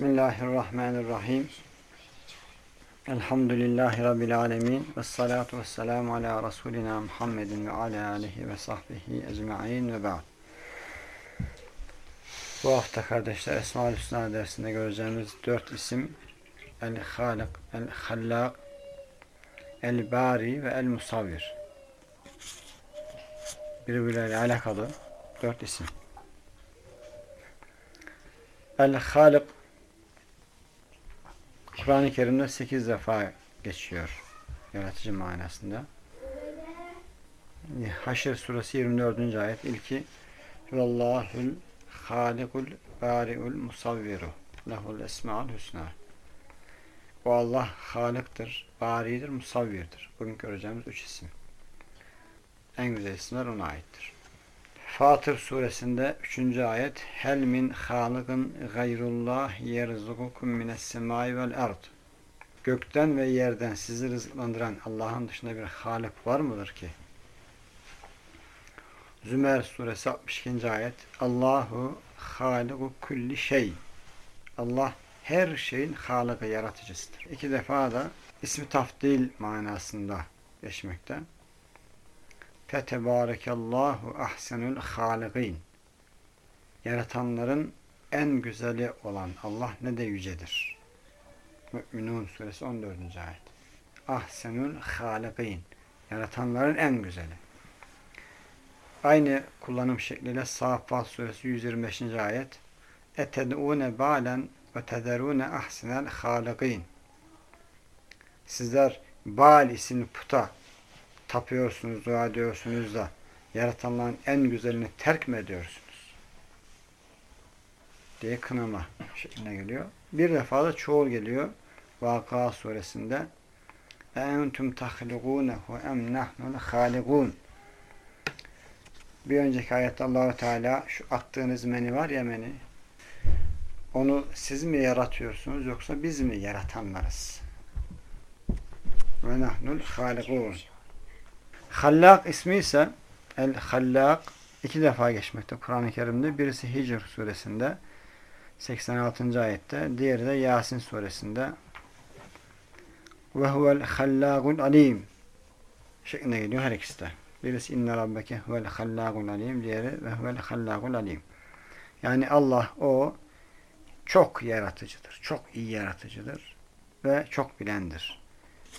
Bismillahirrahmanirrahim. Elhamdülillahi Rabbil alemin. Ve salatu ve selamu ala Resulina Muhammedin ve ala alihi ve sahbihi ecma'in ve ba'd. Bu hafta kardeşler Esma-ül Hüsna dersinde göreceğimiz dört isim El-Halik, El-Hallak, El-Bari ve El-Musavvir. Birbirleriyle alakalı dört isim. El-Halik Kur'an-ı Kerim'de 8 defa geçiyor yaratıcı manasında. Haşr suresi 24. ayet ilki Vallahul halikul bari'ul musavviru lehul esma'ul husna O Allah haliktir, baridir, musavvirdir. Bugün göreceğimiz üç isim. En güzel isimler ona aittir. Fatır suresinde 3. ayet Hel min halıkın gayrullah yerzukukum mines semai vel ard Gökten ve yerden sizi rızıklandıran Allah'ın dışında bir halik var mıdır ki? Zümer suresi 62. ayet Allahu haliku kulli şey Allah her şeyin halıkı yaratıcısıdır. İki defa da ismi tafdil manasında geçmekte. Fetebârekallahu ahsenül hâligîn. Yaratanların en güzeli olan Allah ne de yücedir. Mü'minun suresi 14. ayet. Ahsenül hâligîn. Yaratanların en güzeli. Aynı kullanım şekliyle Safat suresi 125. ayet. Etedûne bâlen ve tederûne ahsenel hâligîn. Sizler Bal isimli puta tapıyorsunuz, dua ediyorsunuz da yaratanların en güzelini terk mi ediyorsunuz? diye kınama şekline geliyor. Bir defa da çoğul geliyor. Vaka suresinde اَاَنْتُمْ تَخْلِقُونَهُ اَمْ نَحْنُ الْخَالِقُونَ Bir önceki ayette Allahu Teala şu attığınız meni var ya meni onu siz mi yaratıyorsunuz yoksa biz mi yaratanlarız? Ve nahnul halikun. Hallak ismi ise El-Hallak iki defa geçmekte Kur'an-ı Kerim'de. Birisi Hicr suresinde 86. ayette. Diğeri de Yasin suresinde ve huvel hallâgul alim şeklinde geliyor her ikisi de. Birisi inne rabbeke huvel hallâgul alim diğeri ve huvel hallâgul alim. Yani Allah o çok yaratıcıdır. Çok iyi yaratıcıdır ve çok bilendir.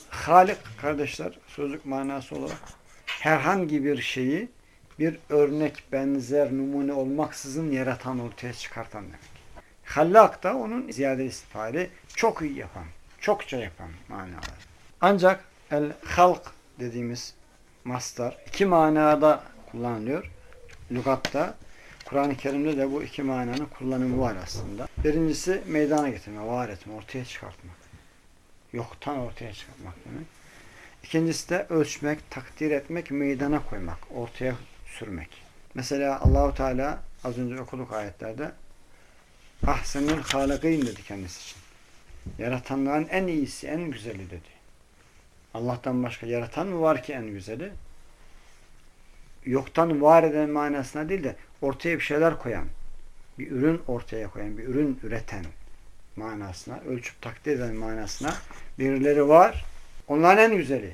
Halik kardeşler sözlük manası olarak herhangi bir şeyi bir örnek, benzer, numune olmaksızın yaratan, ortaya çıkartan demek. Hallak da onun ziyade istifade çok iyi yapan, çokça yapan manaları. Ancak el-halk dediğimiz mastar iki manada kullanılıyor. Lugatta Kur'an-ı Kerim'de de bu iki mananın kullanımı var aslında. Birincisi meydana getirme, var etme, ortaya çıkartmak. Yoktan ortaya çıkartmak demek. İkincisi de ölçmek, takdir etmek, meydana koymak, ortaya sürmek. Mesela Allahu Teala az önce okuduk ayetlerde ahsenül halikîn dedi kendisi için. Yaratanların en iyisi, en güzeli dedi. Allah'tan başka yaratan mı var ki en güzeli? Yoktan var eden manasına değil de ortaya bir şeyler koyan, bir ürün ortaya koyan, bir ürün üreten manasına, ölçüp takdir eden manasına birileri var. Onların en güzeli,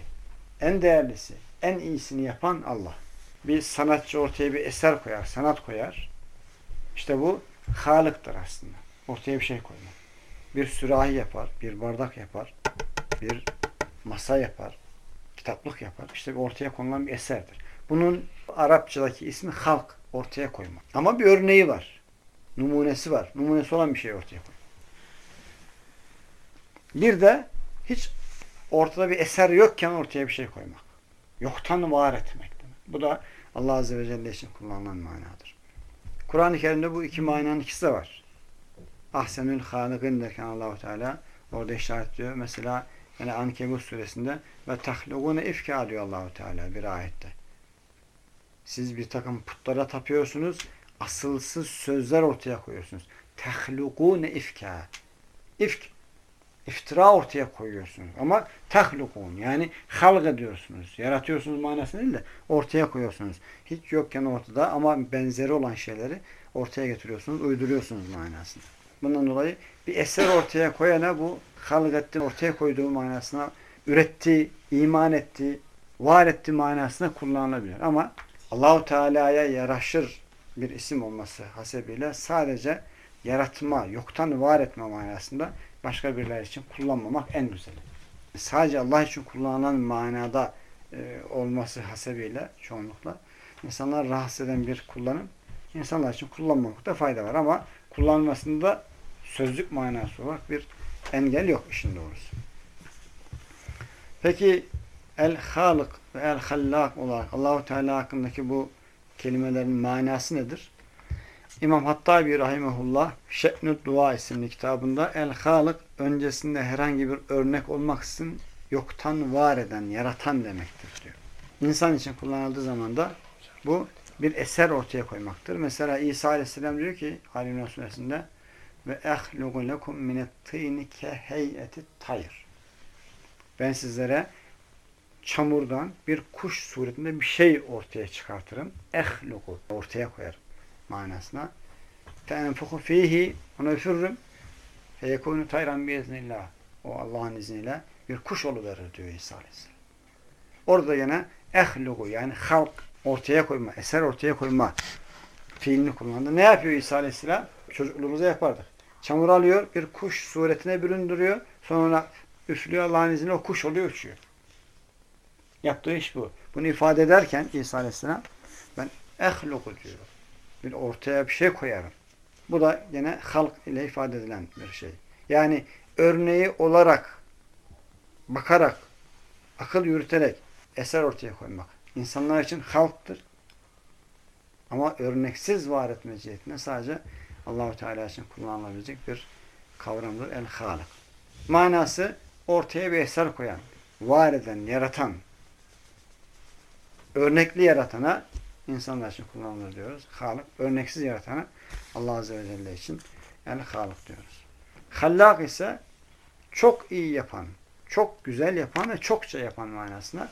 en değerlisi, en iyisini yapan Allah. Bir sanatçı ortaya bir eser koyar, sanat koyar. İşte bu Halık'tır aslında. Ortaya bir şey koymak. Bir sürahi yapar, bir bardak yapar, bir masa yapar, kitaplık yapar. İşte ortaya konulan bir eserdir. Bunun Arapçadaki ismi halk, ortaya koymak. Ama bir örneği var. Numunesi var. Numunesi olan bir şey ortaya koymak. Bir de hiç ortada bir eser yokken ortaya bir şey koymak. Yoktan var etmek demek. Bu da Allah Azze ve Celle için kullanılan manadır. Kur'an-ı Kerim'de bu iki mananın ikisi de var. Ahsenül halikın derken Allahu Teala orada işaretliyor. Mesela yani Ankebut suresinde ve tahlugune ifka diyor Allahu Teala bir ayette. Siz bir takım putlara tapıyorsunuz. Asılsız sözler ortaya koyuyorsunuz. Tahlugune ifka. İfk iftira ortaya koyuyorsunuz. Ama tahlukun yani halk ediyorsunuz. Yaratıyorsunuz manasını değil de ortaya koyuyorsunuz. Hiç yokken ortada ama benzeri olan şeyleri ortaya getiriyorsunuz, uyduruyorsunuz manasını. Bundan dolayı bir eser ortaya koyana bu halgattı ortaya koyduğu manasına üretti, iman etti, var etti manasına kullanılabilir. Ama Allahu Teala'ya yaraşır bir isim olması hasebiyle sadece yaratma, yoktan var etme manasında başka birileri için kullanmamak en güzeli. Sadece Allah için kullanılan manada e, olması hasebiyle çoğunlukla insanlar rahatsız eden bir kullanım insanlar için kullanmamakta fayda var ama kullanmasında sözlük manası olarak bir engel yok işin doğrusu. Peki el-halık ve el-hallak olarak Allahu Teala hakkındaki bu kelimelerin manası nedir? İmam Hattabi Rahimahullah Şe'nud Dua isimli kitabında El-Halık öncesinde herhangi bir örnek olmaksızın yoktan var eden, yaratan demektir diyor. İnsan için kullanıldığı zaman da bu bir eser ortaya koymaktır. Mesela İsa Aleyhisselam diyor ki Halim Resulü'nde ve ehlugu lekum minettîni keheyeti tayr. Ben sizlere çamurdan bir kuş suretinde bir şey ortaya çıkartırım. Ehlugu ortaya koyarım manasına. Feenfuku fihi onu üfürürüm. Feyekûnü tayran biiznillah. O Allah'ın izniyle bir kuş oluverir diyor İsa Aleyhisselam. Orada yine ehlugu yani halk ortaya koyma, eser ortaya koyma fiilini kullandı. Ne yapıyor İsa Aleyhisselam? Çocukluğumuzda yapardık. Çamur alıyor, bir kuş suretine büründürüyor. Sonra üflüyor Allah'ın izniyle o kuş oluyor, uçuyor. Yaptığı iş bu. Bunu ifade ederken İsa Aleyhisselam ben ehluku diyor. Bir ortaya bir şey koyarım. Bu da yine halk ile ifade edilen bir şey. Yani örneği olarak bakarak, akıl yürüterek eser ortaya koymak. İnsanlar için halktır. Ama örneksiz var etme cihetine sadece Allahu Teala için kullanılabilecek bir kavramdır. El-Halık. Manası ortaya bir eser koyan, var eden, yaratan, örnekli yaratana insanlar için kullanılır diyoruz. Halık, örneksiz yaratana Allah Azze ve Celle için El-Halık diyoruz. Hallak ise çok iyi yapan, çok güzel yapan ve çokça yapan manasına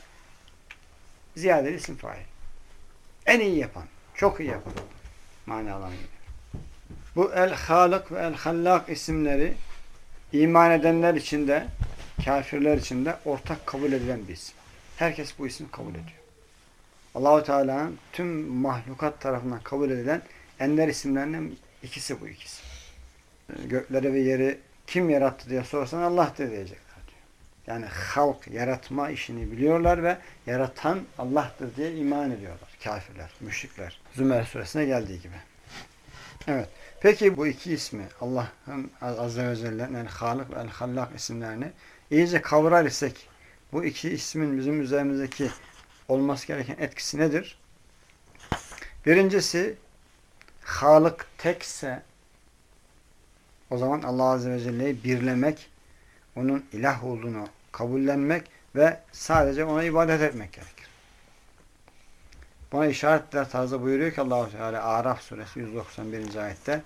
ziyadeli isim fail. En iyi yapan, çok iyi yapan manalarına geliyor. Bu el-Halık ve el-Hallak isimleri iman edenler için de kafirler için de ortak kabul edilen bir isim. Herkes bu ismi kabul ediyor. Allahu Teala'nın tüm mahlukat tarafından kabul edilen ender isimlerinin ikisi bu ikisi. Gökleri ve yeri kim yarattı diye sorsan Allah diyecekler diyor. Yani halk yaratma işini biliyorlar ve yaratan Allah'tır diye iman ediyorlar. Kafirler, müşrikler. Zümer suresine geldiği gibi. Evet. Peki bu iki ismi Allah'ın Azze ve Celle'nin El-Halık ve El-Hallak isimlerini iyice kavrar isek bu iki ismin bizim üzerimizdeki olması gereken etkisi nedir? Birincisi Halık tekse o zaman Allah Azze ve Celle'yi birlemek, onun ilah olduğunu kabullenmek ve sadece ona ibadet etmek gerekir. Buna işaretler tarzı buyuruyor ki Allah-u Teala Araf suresi 191. ayette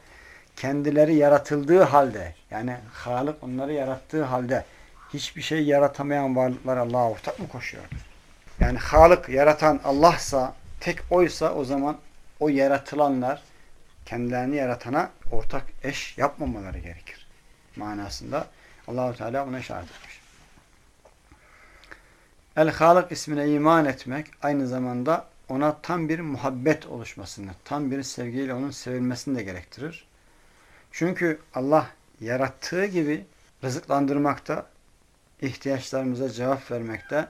kendileri yaratıldığı halde yani Halık onları yarattığı halde hiçbir şey yaratamayan varlıklar Allah'a ortak mı koşuyor? Yani Halık yaratan Allah'sa tek oysa o zaman o yaratılanlar kendilerini yaratana ortak eş yapmamaları gerekir. Manasında Allahu Teala buna işaret etmiş. El-Halık ismine iman etmek aynı zamanda ona tam bir muhabbet oluşmasını, tam bir sevgiyle onun sevilmesini de gerektirir. Çünkü Allah yarattığı gibi rızıklandırmakta, ihtiyaçlarımıza cevap vermekte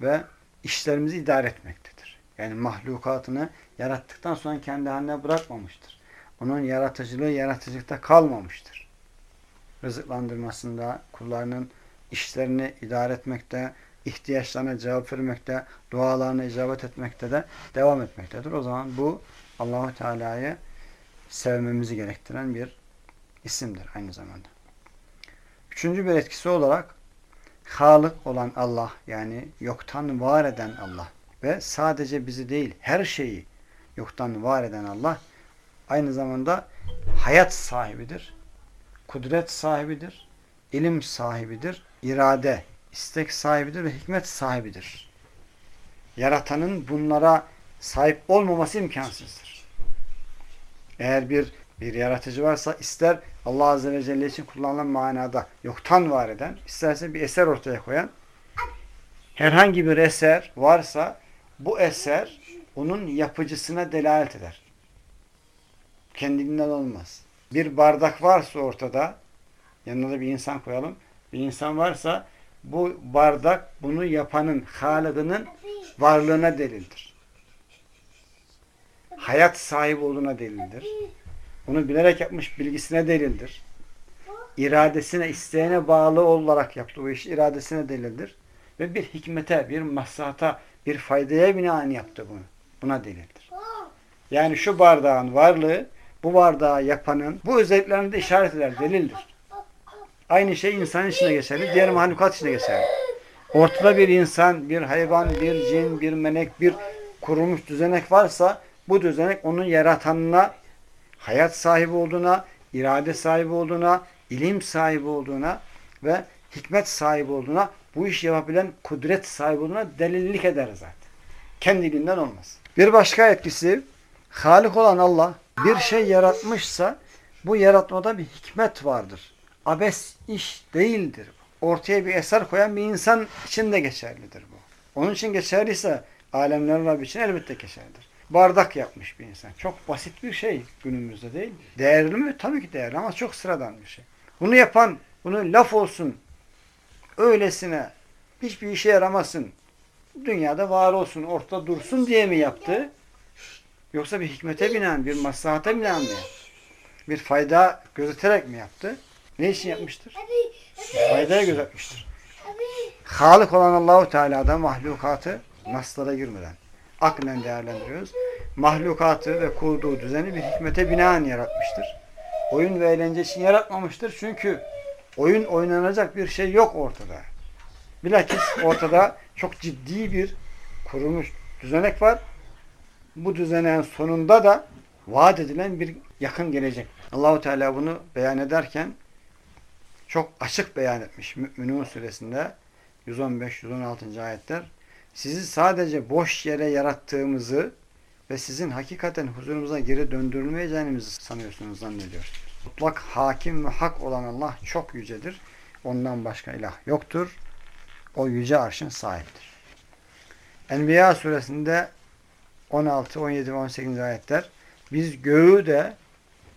ve işlerimizi idare etmektedir. Yani mahlukatını yarattıktan sonra kendi haline bırakmamıştır. Onun yaratıcılığı yaratıcılıkta kalmamıştır. Rızıklandırmasında, kullarının işlerini idare etmekte, ihtiyaçlarına cevap vermekte, dualarına icabet etmekte de devam etmektedir. O zaman bu Allahu Teala'yı sevmemizi gerektiren bir isimdir aynı zamanda. Üçüncü bir etkisi olarak Halık olan Allah yani yoktan var eden Allah ve sadece bizi değil her şeyi yoktan var eden Allah aynı zamanda hayat sahibidir, kudret sahibidir, ilim sahibidir, irade, istek sahibidir ve hikmet sahibidir. Yaratanın bunlara sahip olmaması imkansızdır. Eğer bir bir yaratıcı varsa ister Allah Azze ve Celle için kullanılan manada yoktan var eden, isterse bir eser ortaya koyan herhangi bir eser varsa bu eser onun yapıcısına delalet eder. Kendiliğinden olmaz. Bir bardak varsa ortada yanına da bir insan koyalım. Bir insan varsa bu bardak bunu yapanın, halıdının varlığına delildir. Hayat sahibi olduğuna delildir. Bunu bilerek yapmış bilgisine delildir. İradesine, isteğine bağlı olarak yaptığı bu iş iradesine delildir. Ve bir hikmete, bir maslahata, bir faydaya binaen yaptı bunu. Buna delildir. Yani şu bardağın varlığı bu bardağı yapanın bu özelliklerini de işaret eder, delildir. Aynı şey insan içine geçerli, diğer mahlukat içine geçerli. Ortada bir insan, bir hayvan, bir cin, bir melek, bir kurulmuş düzenek varsa bu düzenek onun yaratanına, hayat sahibi olduğuna, irade sahibi olduğuna, ilim sahibi olduğuna ve hikmet sahibi olduğuna, bu işi yapabilen kudret sahibi olduğuna delillik eder zaten. Kendiliğinden olmaz. Bir başka etkisi, Halik olan Allah bir şey yaratmışsa bu yaratmada bir hikmet vardır. Abes iş değildir. Ortaya bir eser koyan bir insan için de geçerlidir bu. Onun için geçerliyse alemlerin Rabbi için elbette geçerlidir. Bardak yapmış bir insan. Çok basit bir şey günümüzde değil. Değerli mi? Tabii ki değerli ama çok sıradan bir şey. Bunu yapan, bunu laf olsun, öylesine hiçbir işe yaramasın, dünyada var olsun, ortada dursun diye mi yaptı? Yoksa bir hikmete binen, bir maslahata binen mi? Bir fayda gözeterek mi yaptı? Ne için yapmıştır? Faydaya gözetmiştir. Halık olan Allahu Teala'da mahlukatı naslara girmeden aklen değerlendiriyoruz. Mahlukatı ve kurduğu düzeni bir hikmete binaen yaratmıştır. Oyun ve eğlence için yaratmamıştır. Çünkü oyun oynanacak bir şey yok ortada. Bilakis ortada çok ciddi bir kurulmuş düzenek var. Bu düzeneğin sonunda da vaat edilen bir yakın gelecek. Allahu Teala bunu beyan ederken çok açık beyan etmiş Mü'minun suresinde 115-116. ayetler. Sizi sadece boş yere yarattığımızı ve sizin hakikaten huzurumuza geri döndürülmeyeceğinizi sanıyorsunuz, zannediyorsunuz. Mutlak hakim ve hak olan Allah çok yücedir. Ondan başka ilah yoktur. O yüce arşın sahibidir. Enbiya suresinde 16, 17 ve 18. ayetler biz göğü de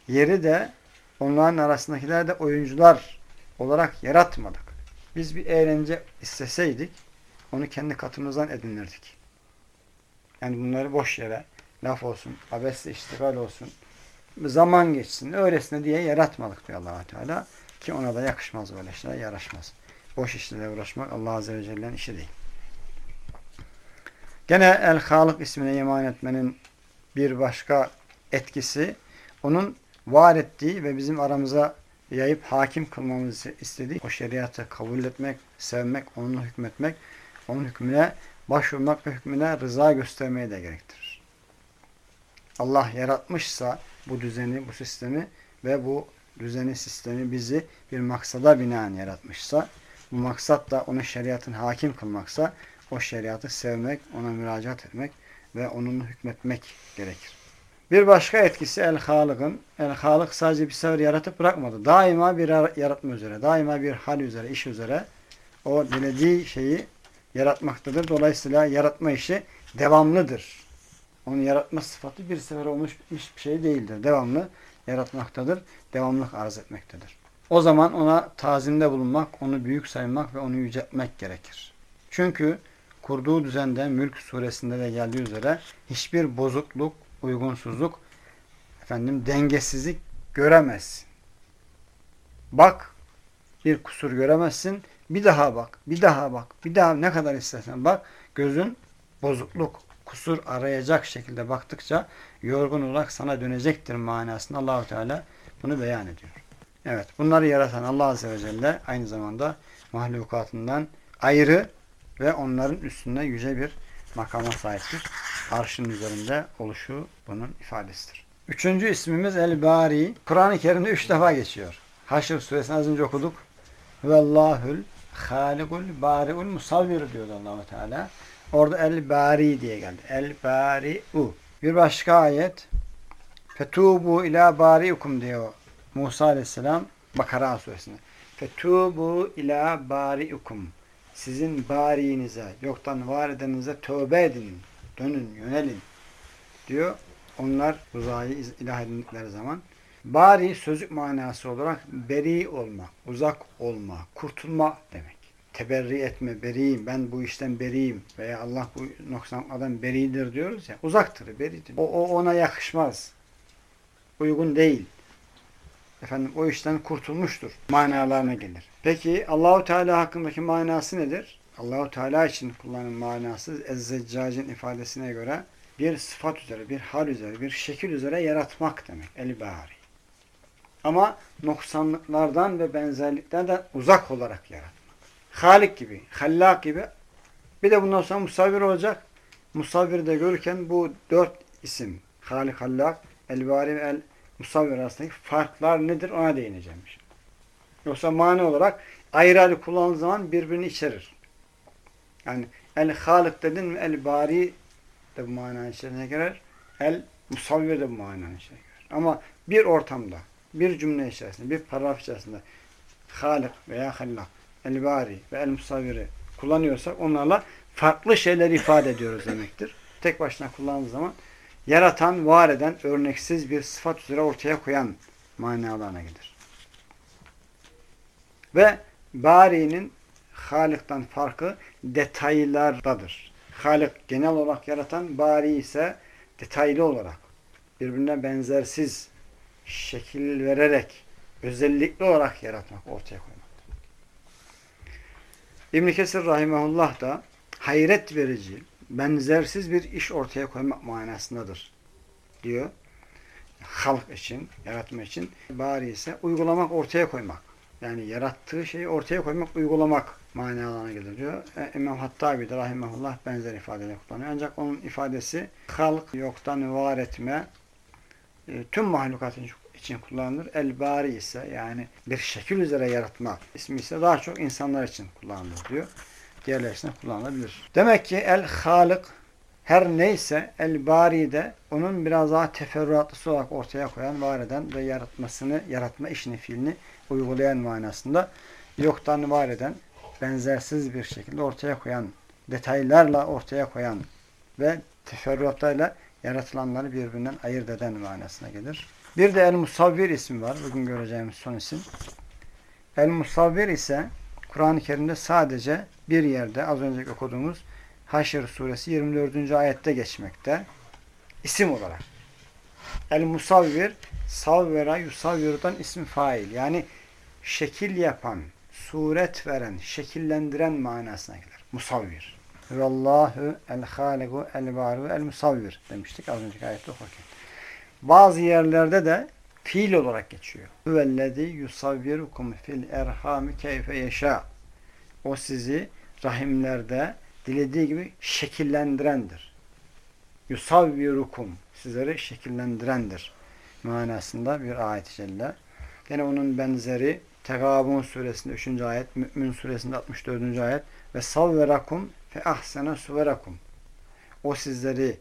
yeri de onların arasındakiler de oyuncular olarak yaratmadık. Biz bir eğlence isteseydik onu kendi katımızdan edinirdik. Yani bunları boş yere laf olsun, abesle iştigal olsun, zaman geçsin, öylesine diye yaratmadık diyor allah Teala. Ki ona da yakışmaz böyle şeyler, yaraşmaz. Boş işlerle uğraşmak Allah Azze ve Celle'nin işi değil. Gene El-Halık ismine iman etmenin bir başka etkisi onun var ettiği ve bizim aramıza yayıp hakim kılmamızı istediği o şeriatı kabul etmek, sevmek, onunla hükmetmek, onun hükmüne başvurmak ve hükmüne rıza göstermeyi de gerektirir. Allah yaratmışsa bu düzeni, bu sistemi ve bu düzeni, sistemi bizi bir maksada binaen yaratmışsa, bu maksat da onun şeriatın hakim kılmaksa, o şeriatı sevmek, ona müracaat etmek ve onunla hükmetmek gerekir. Bir başka etkisi El-Halık'ın. El-Halık sadece bir sefer yaratıp bırakmadı. Daima bir yaratma üzere, daima bir hal üzere, iş üzere o dilediği şeyi yaratmaktadır. Dolayısıyla yaratma işi devamlıdır. Onun yaratma sıfatı bir sefer olmuş bitmiş bir şey değildir. Devamlı yaratmaktadır. Devamlık arz etmektedir. O zaman ona tazimde bulunmak, onu büyük saymak ve onu yüceltmek gerekir. Çünkü kurduğu düzende Mülk suresinde de geldiği üzere hiçbir bozukluk, uygunsuzluk, efendim dengesizlik göremezsin. Bak, bir kusur göremezsin. Bir daha bak, bir daha bak, bir daha ne kadar istersen bak. Gözün bozukluk, kusur arayacak şekilde baktıkça yorgun olarak sana dönecektir manasında Allahu Teala bunu beyan ediyor. Evet, bunları yaratan Allah Azze ve Celle aynı zamanda mahlukatından ayrı ve onların üstünde yüce bir makama sahiptir. Arşın üzerinde oluşu bunun ifadesidir. Üçüncü ismimiz El-Bari. Kur'an-ı Kerim'de üç defa geçiyor. Haşr suresini az önce okuduk. Vellahül halikul bari'ul musavvir diyor allah Teala. Orada El-Bari diye geldi. El-Bari'u. Bir başka ayet Fetubu ila bariikum diyor Musa aleyhisselam Bakara suresinde. Fetubu ila bariikum. Sizin bariinize, yoktan var edenize tövbe edin. Dönün, yönelin. Diyor. Onlar uzayı ilah edindikleri zaman. Bari sözlük manası olarak beri olmak, uzak olma, kurtulma demek. Teberri etme, beriyim, ben bu işten beriyim veya Allah bu noksanlardan beridir diyoruz ya. Uzaktır, beridir. O, o ona yakışmaz. Uygun değil. Efendim o işten kurtulmuştur. Manalarına gelir. Peki Allahu Teala hakkındaki manası nedir? Allahu Teala için kullanılan manası Ezzeccac'ın ifadesine göre bir sıfat üzere, bir hal üzere, bir şekil üzere yaratmak demek. El-Bari. Ama noksanlıklardan ve benzerliklerden uzak olarak yaratmak. Halik gibi, Hallak gibi. Bir de bundan sonra musavvir olacak. Musavvir de görürken bu dört isim Halik, Hallak, El-Bari ve El-Musavvir arasındaki farklar nedir ona değineceğim. Yoksa mani olarak ayrı ayrı kullanıldığı zaman birbirini içerir. Yani El-Halik dedin mi El-Bari de bu mananın içerisine girer. El-Musavvir de bu mananın içerisine girer. Ama bir ortamda bir cümle içerisinde, bir paragraf içerisinde Halik veya Hallak, El-Bari ve El-Musavvir'i kullanıyorsak onlarla farklı şeyler ifade ediyoruz demektir. Tek başına kullandığımız zaman yaratan, var eden, örneksiz bir sıfat üzere ortaya koyan manalarına gelir. Ve Bari'nin Halik'ten farkı detaylardadır. Halik genel olarak yaratan, Bari ise detaylı olarak birbirine benzersiz şekil vererek özellikli olarak yaratmak, ortaya koymak. İbn Kesir rahimehullah da hayret verici, benzersiz bir iş ortaya koymak manasındadır diyor. Halk için, yaratma için bari ise uygulamak, ortaya koymak. Yani yarattığı şeyi ortaya koymak, uygulamak manalarına gelir diyor. E, İmam Hattabi de rahimehullah benzer ifadeler kullanıyor. Ancak onun ifadesi halk yoktan var etme, tüm mahlukatın için kullanılır. El-Bari ise yani bir şekil üzere yaratma ismi ise daha çok insanlar için kullanılır diyor. Diğerler için kullanılabilir. Demek ki El-Halık her neyse El-Bari de onun biraz daha teferruatlısı olarak ortaya koyan, var eden ve yaratmasını, yaratma işini, fiilini uygulayan manasında yoktan var eden, benzersiz bir şekilde ortaya koyan, detaylarla ortaya koyan ve teferruatlarla yaratılanları birbirinden ayırt eden manasına gelir. Bir de El-Musavvir ismi var. Bugün göreceğimiz son isim. El-Musavvir ise Kur'an-ı Kerim'de sadece bir yerde az önce okuduğumuz Haşr suresi 24. ayette geçmekte. İsim olarak. El-Musavvir savvera yusavvirudan ismi fail. Yani şekil yapan, suret veren, şekillendiren manasına gelir. Musavvir. Huvallahu el-haligu el-baru el-musavvir demiştik az önceki ayette okurken. Bazı yerlerde de fiil olarak geçiyor. Huvellezî yusavvirukum fil erhami keyfe yeşâ. O sizi rahimlerde dilediği gibi şekillendirendir. Yusavvirukum sizleri şekillendirendir. Manasında bir ayet-i celle. Yine onun benzeri Tegabun suresinde 3. ayet, Mü'min suresinde 64. ayet ve savverakum fe ahsene suverakum. O sizleri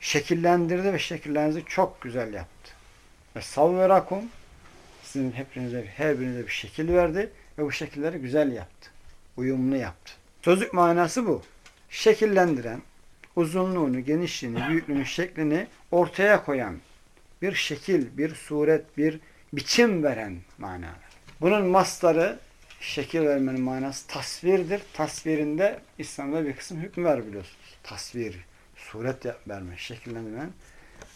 şekillendirdi ve şekillerinizi çok güzel yaptı. Ve savverakum sizin hepinize, her birinize bir şekil verdi ve bu şekilleri güzel yaptı. Uyumlu yaptı. Sözlük manası bu. Şekillendiren, uzunluğunu, genişliğini, büyüklüğünü, şeklini ortaya koyan bir şekil, bir suret, bir biçim veren manalar. Bunun mastarı şekil vermenin manası tasvirdir. Tasvirinde İslam'da bir kısım hükmü var biliyorsunuz. Tasvir, suret verme, şekillendirmen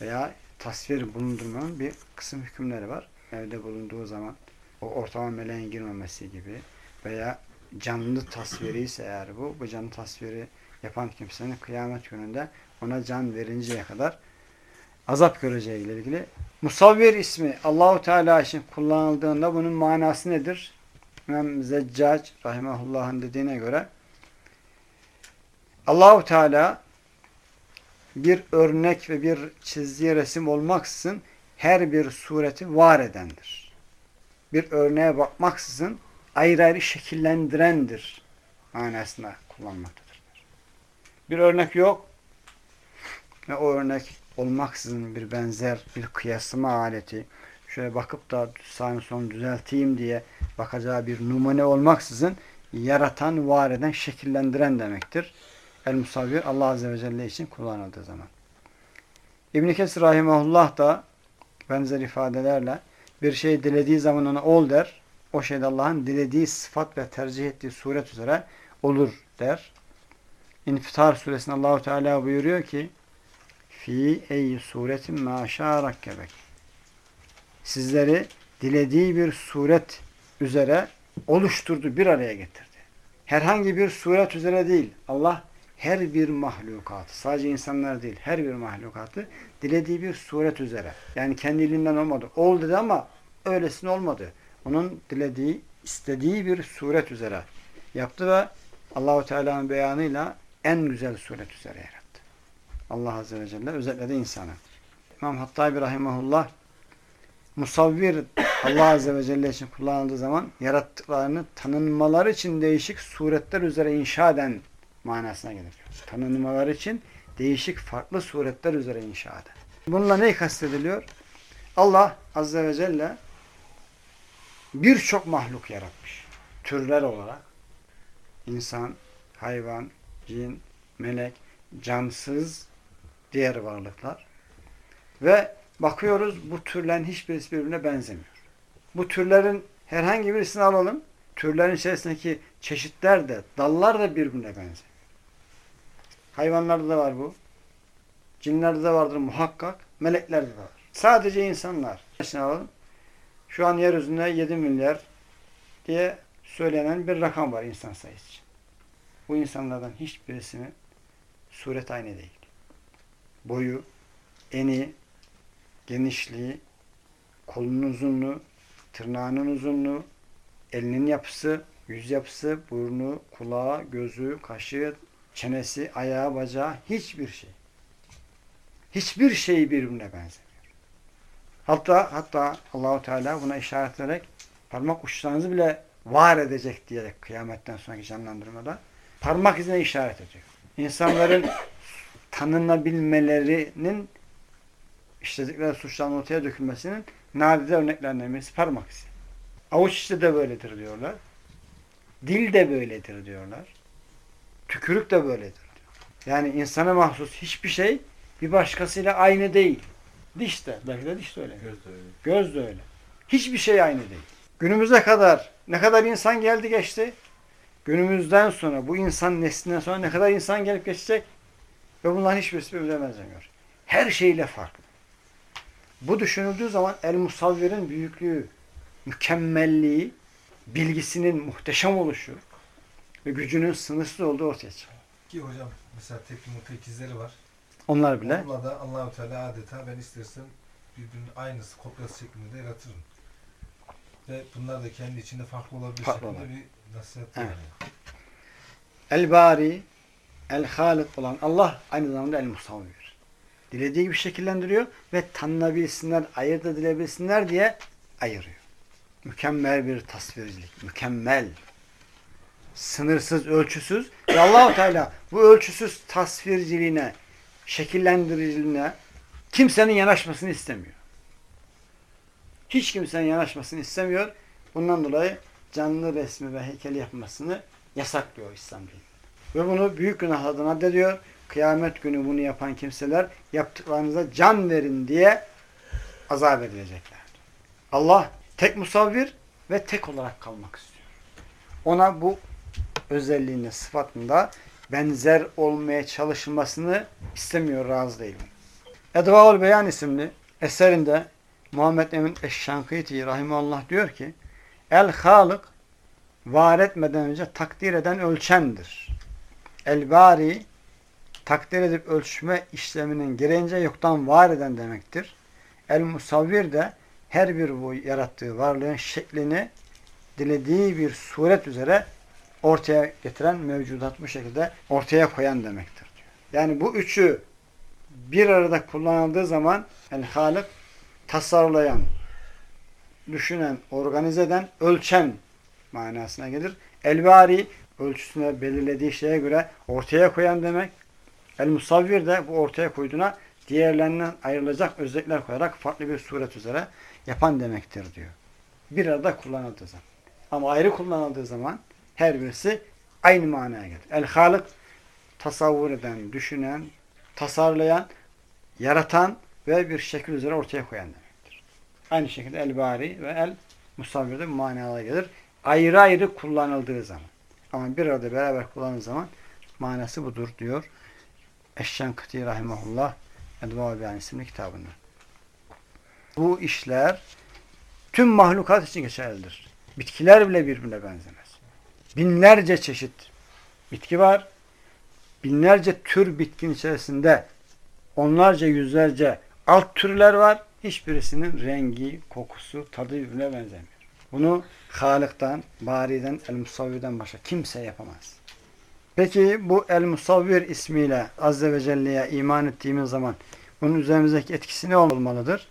veya tasvir bulundurmanın bir kısım hükümleri var. Evde bulunduğu zaman o ortama meleğin girmemesi gibi veya canlı tasviri ise eğer bu, bu canlı tasviri yapan kimsenin kıyamet gününde ona can verinceye kadar azap göreceği ile ilgili. Musavvir ismi Allahu Teala için kullanıldığında bunun manası nedir? İmam Zeccac rahimahullah'ın dediğine göre Allahu Teala bir örnek ve bir çizdiği resim olmaksızın her bir sureti var edendir. Bir örneğe bakmaksızın ayrı ayrı şekillendirendir manasına kullanmaktadır. Bir örnek yok ve o örnek olmaksızın bir benzer, bir kıyaslama aleti, şöyle bakıp da sağını son düzelteyim diye bakacağı bir numune olmaksızın yaratan, var eden, şekillendiren demektir. El-Musavvir Allah Azze ve Celle için kullanıldığı zaman. İbn-i Kesir Rahimahullah da benzer ifadelerle bir şey dilediği zaman ona ol der. O şeyde Allah'ın dilediği sıfat ve tercih ettiği suret üzere olur der. İnfitar suresinde Allahu Teala buyuruyor ki fi ey suretin ma şarakkebek sizleri dilediği bir suret üzere oluşturdu, bir araya getirdi. Herhangi bir suret üzere değil. Allah her bir mahlukatı, sadece insanlar değil, her bir mahlukatı dilediği bir suret üzere. Yani kendiliğinden olmadı. Ol dedi ama öylesine olmadı. Onun dilediği, istediği bir suret üzere yaptı ve Allahu Teala'nın beyanıyla en güzel suret üzere yarattı. Allah Azze ve Celle özetledi insanı. İmam Hattabi Rahimahullah musavvir Allah Azze ve Celle için kullanıldığı zaman yarattıklarını tanınmaları için değişik suretler üzere inşa eden manasına gelir. Tanınmaları için değişik farklı suretler üzere inşa eden. Bununla ne kastediliyor? Allah Azze ve Celle birçok mahluk yaratmış. Türler olarak insan, hayvan, cin, melek, cansız diğer varlıklar ve bakıyoruz bu türlerin hiçbirisi birbirine benzemiyor. Bu türlerin herhangi birisini alalım. Türlerin içerisindeki çeşitler de, dallar da birbirine benziyor. Hayvanlarda da var bu. Cinlerde de vardır muhakkak. Meleklerde de var. Sadece insanlar. Alalım. Şu an yeryüzünde 7 milyar diye söylenen bir rakam var insan sayısı için. Bu insanlardan hiçbirisinin suret aynı değil. Boyu, eni, genişliği, kolunun uzunluğu, tırnağının uzunluğu, elinin yapısı, yüz yapısı, burnu, kulağı, gözü, kaşı, çenesi, ayağı, bacağı hiçbir şey. Hiçbir şey birbirine benzemiyor. Hatta hatta Allahu Teala buna işaret ederek parmak uçlarınızı bile var edecek diyerek kıyametten sonraki canlandırmada parmak izine işaret ediyor. İnsanların tanınabilmelerinin işledikleri suçların ortaya dökülmesinin nadide örneklerinden birisi parmak izi. Avuç içi de böyledir diyorlar. Dil de böyledir diyorlar. Tükürük de böyledir diyor. Yani insana mahsus hiçbir şey bir başkasıyla aynı değil. Diş de. Belki de diş de öyle. Göz de öyle. Göz de öyle. Hiçbir şey aynı değil. Günümüze kadar ne kadar insan geldi geçti. Günümüzden sonra bu insan neslinden sonra ne kadar insan gelip geçecek ve bunların hiçbirisi birbirine benzemiyor. Her şeyle farklı. Bu düşünüldüğü zaman El Musavvir'in büyüklüğü, mükemmelliği, bilgisinin muhteşem oluşu ve gücünün sınırsız olduğu ortaya çıkıyor. Ki hocam mesela tekli mutekizleri var. Onlar bile Onunla da Allahu Teala adeta ben istersem birbirinin aynısı kopyası şeklinde de yaratırım. Ve bunlar da kendi içinde farklı olabilir Farklı şeklinde olabilir. bir nasihat Evet. yani. El Bari, El Halik olan Allah aynı zamanda El Musavvir. Dilediği gibi şekillendiriyor ve tanınabilsinler, ayırt edilebilsinler diye ayırıyor. Mükemmel bir tasvircilik. Mükemmel. Sınırsız, ölçüsüz. Ve Allahu Teala bu ölçüsüz tasvirciliğine, şekillendiriciliğine kimsenin yanaşmasını istemiyor. Hiç kimsenin yanaşmasını istemiyor. Bundan dolayı canlı resmi ve heykeli yapmasını yasaklıyor İslam dini. Ve bunu büyük günah adına addediyor. Kıyamet günü bunu yapan kimseler yaptıklarınıza can verin diye azap edilecekler. Allah tek musavvir ve tek olarak kalmak istiyor. Ona bu özelliğinde, sıfatında benzer olmaya çalışılmasını istemiyor, razı değil. Edvaul Beyan isimli eserinde Muhammed Emin Eşşankiti Rahimullah diyor ki El Halık var etmeden önce takdir eden ölçendir. El Bari takdir edip ölçme işleminin gereğince yoktan var eden demektir. El Musavvir de her bir bu yarattığı varlığın şeklini dilediği bir suret üzere ortaya getiren mevcudat bu şekilde ortaya koyan demektir. diyor. Yani bu üçü bir arada kullanıldığı zaman el Halık tasarlayan, düşünen, organize eden, ölçen manasına gelir. Elbari ölçüsüne belirlediği şeye göre ortaya koyan demek. El musavvir de bu ortaya koyduğuna diğerlerinden ayrılacak özellikler koyarak farklı bir suret üzere yapan demektir diyor. Bir arada kullanıldığı zaman. Ama ayrı kullanıldığı zaman her birisi aynı manaya gelir. El-Halık tasavvur eden, düşünen, tasarlayan, yaratan ve bir şekil üzere ortaya koyan demektir. Aynı şekilde el-Bari ve el-Musavvir de bu manalara gelir. Ayrı ayrı kullanıldığı zaman. Ama bir arada beraber kullanıldığı zaman manası budur diyor. Eşşenkıti Rahimahullah Edva-ı isimli kitabında. Bu işler tüm mahlukat için geçerlidir. Bitkiler bile birbirine benzemez. Binlerce çeşit bitki var. Binlerce tür bitkinin içerisinde onlarca yüzlerce alt türler var. Hiçbirisinin rengi, kokusu, tadı birbirine benzemiyor. Bunu Halık'tan, Bari'den, El-Musavvir'den başka kimse yapamaz. Peki bu El-Musavvir ismiyle Azze ve Celle'ye iman ettiğimiz zaman bunun üzerimizdeki etkisi ne olmalıdır?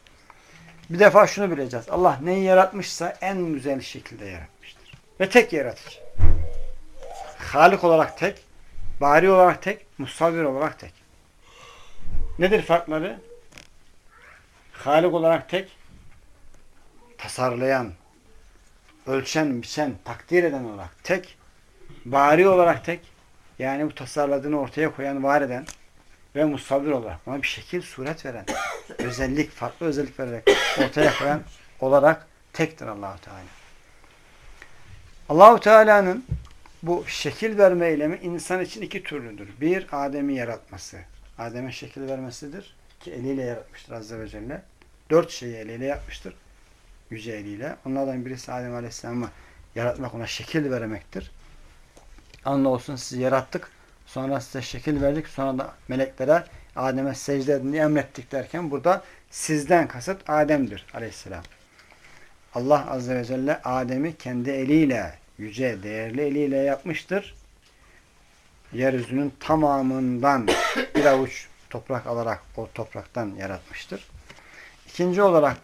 Bir defa şunu bileceğiz. Allah neyi yaratmışsa en güzel şekilde yaratmıştır. Ve tek yaratıcı. Halik olarak tek, bari olarak tek, musavvir olarak tek. Nedir farkları? Halik olarak tek, tasarlayan, ölçen, biçen, takdir eden olarak tek, bari olarak tek, yani bu tasarladığını ortaya koyan, var eden ve musavvir olarak ona bir şekil, suret veren, özellik, farklı özellik vererek ortaya koyan olarak tektir Allahu Teala. Allahu Teala'nın bu şekil verme eylemi insan için iki türlüdür. Bir, Adem'i yaratması. Adem'e şekil vermesidir. Ki eliyle yaratmıştır Azze ve Celle. Dört şeyi eliyle yapmıştır. Yüce eliyle. Onlardan birisi Adem Aleyhisselam'ı yaratmak, ona şekil vermektir. Anla olsun sizi yarattık. Sonra size şekil verdik. Sonra da meleklere Adem'e secde edin diye emrettik derken burada sizden kasıt Adem'dir aleyhisselam. Allah Azze ve Celle Adem'i kendi eliyle, yüce, değerli eliyle yapmıştır. Yeryüzünün tamamından bir avuç toprak alarak o topraktan yaratmıştır. İkinci olarak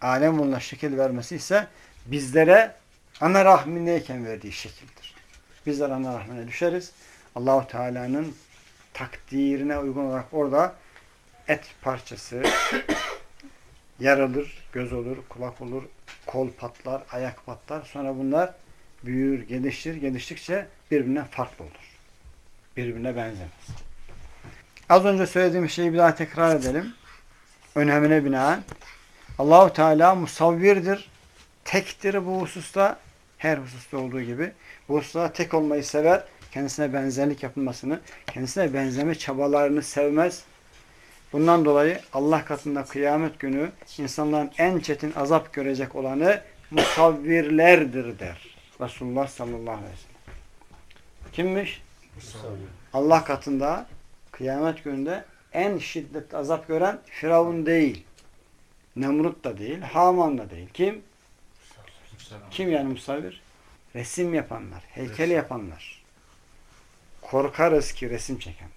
alem bununla şekil vermesi ise bizlere ana rahmindeyken verdiği şekildir. Bizler ana rahmine düşeriz. Allahu Teala'nın takdirine uygun olarak orada et parçası yarılır, göz olur, kulak olur, kol patlar, ayak patlar. Sonra bunlar büyür, gelişir. Geliştikçe birbirine farklı olur. Birbirine benzemez. Az önce söylediğim şeyi bir daha tekrar edelim. Önemine binaen. Allahu Teala musavvirdir. Tektir bu hususta. Her hususta olduğu gibi. Hususta tek olmayı sever. Kendisine benzerlik yapılmasını, kendisine benzeme çabalarını sevmez. Bundan dolayı Allah katında kıyamet günü insanların en çetin azap görecek olanı musavvirlerdir der. Resulullah sallallahu aleyhi ve sellem. Kimmiş? Allah katında kıyamet gününde en şiddet azap gören Firavun değil. Nemrut da değil. Haman da değil. Kim? Kim yani musavvir? Resim yapanlar, heykel yapanlar. Korkarız ki resim çekenler.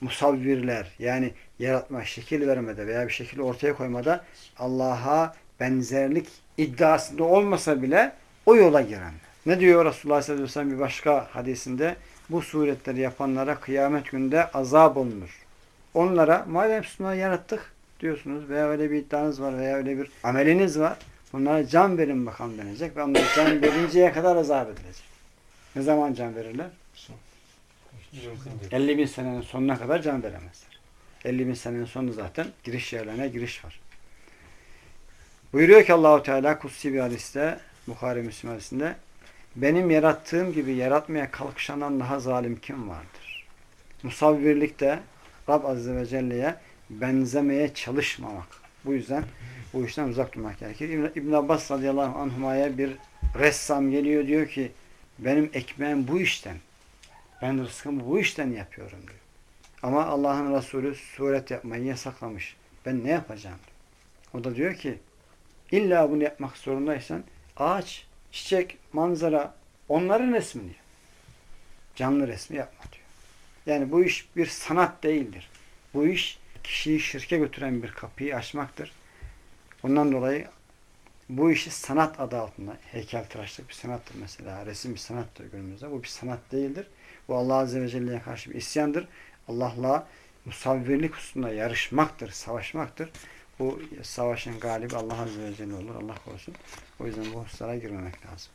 Musavvirler yani yaratma, şekil vermede veya bir şekil ortaya koymada Allah'a benzerlik iddiasında olmasa bile o yola girenler. Ne diyor Resulullah sallallahu aleyhi ve sellem bir başka hadisinde? Bu suretleri yapanlara kıyamet günde azap olunur. Onlara madem Müslümanı yarattık diyorsunuz veya öyle bir iddianız var veya öyle bir ameliniz var. Bunlara can verin bakalım denecek ve onlara can verinceye kadar azap edilecek. Ne zaman can verirler? 50 bin senenin sonuna kadar can veremezler. 50 bin senenin sonu zaten giriş yerlerine giriş var. Buyuruyor ki Allahu Teala kutsi bir hadiste Bukhari Müslim hadisinde benim yarattığım gibi yaratmaya kalkışandan daha zalim kim vardır? Musavvirlikte Rab Azze ve Celle'ye benzemeye çalışmamak. Bu yüzden bu işten uzak durmak gerekir. İbn, Abbas radıyallahu anhuma'ya bir ressam geliyor diyor ki benim ekmeğim bu işten. Ben rızkımı bu işten yapıyorum diyor. Ama Allah'ın Resulü suret yapmayı yasaklamış. Ben ne yapacağım? O da diyor ki illa bunu yapmak zorundaysan ağaç, çiçek, manzara onların resmini yap. Canlı resmi yapma diyor. Yani bu iş bir sanat değildir. Bu iş kişiyi şirke götüren bir kapıyı açmaktır. Bundan dolayı bu işi sanat adı altında heykeltıraşlık bir sanattır mesela. Resim bir sanattır günümüzde. Bu bir sanat değildir. Bu Allah Azze ve Celle'ye karşı bir isyandır. Allah'la musavvirlik hususunda yarışmaktır, savaşmaktır. Bu savaşın galibi Allah Azze ve Celle olur. Allah korusun. O yüzden bu hususlara girmemek lazım.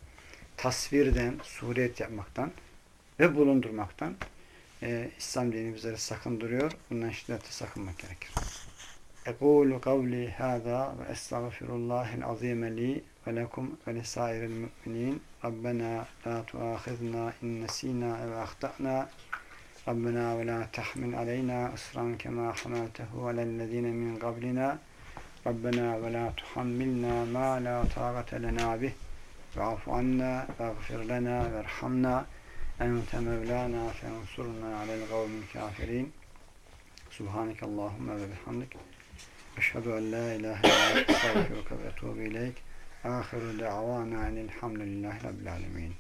Tasvirden, suriyet yapmaktan ve bulundurmaktan e, İslam dini bizleri sakındırıyor. Bundan şiddetle sakınmak gerekir. أقول قولي هذا وأستغفر الله العظيم لي ولكم ولسائر المؤمنين ربنا لا تؤاخذنا إن نسينا أو أخطأنا ربنا ولا تحمل علينا أسرا كما حملته على الذين من قبلنا ربنا ولا تحملنا ما لا طاقة لنا به واعف عنا واغفر لنا وارحمنا أنت مولانا فانصرنا على القوم الكافرين. سبحانك اللهم وبحمدك. أشهد أن لا إله إلا أنت أستغفرك وأتوب إليك. آخر دعوانا أن الحمد لله رب العالمين.